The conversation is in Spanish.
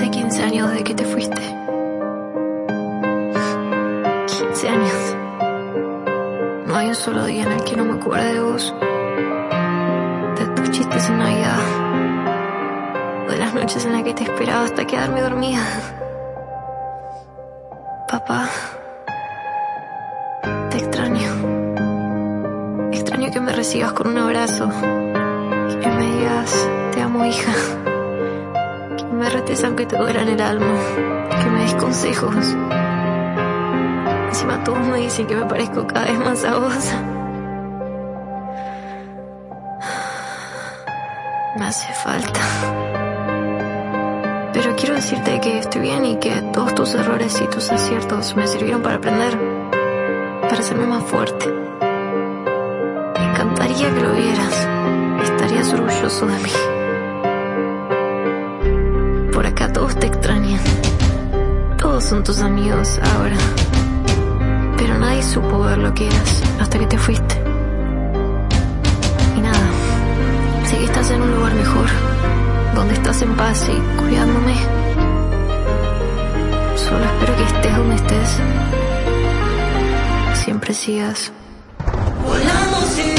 desde que te fuiste. 15 años. No hay un solo día en el que no me acuerde de vos. De tus chistes en Navidad. De las noches en las que te esperaba hasta quedarme dormida. Papá. Te extraño. Extraño que me recibas con un abrazo. Y que me digas, te amo hija. Me retes aunque te duela en el alma. Que me des consejos. Encima todos me dicen que me parezco cada vez más a vos. Me hace falta. Pero quiero decirte que estoy bien y que todos tus errores y tus aciertos me sirvieron para aprender, para hacerme más fuerte. Me encantaría que lo vieras. Estarías orgulloso de mí. Todos son tus amigos ahora. Pero nadie supo ver lo que eras hasta que te fuiste. Y nada, sé que estás en un lugar mejor, donde estás en paz y cuidándome. Solo espero que estés donde estés. Siempre sigas. Volamos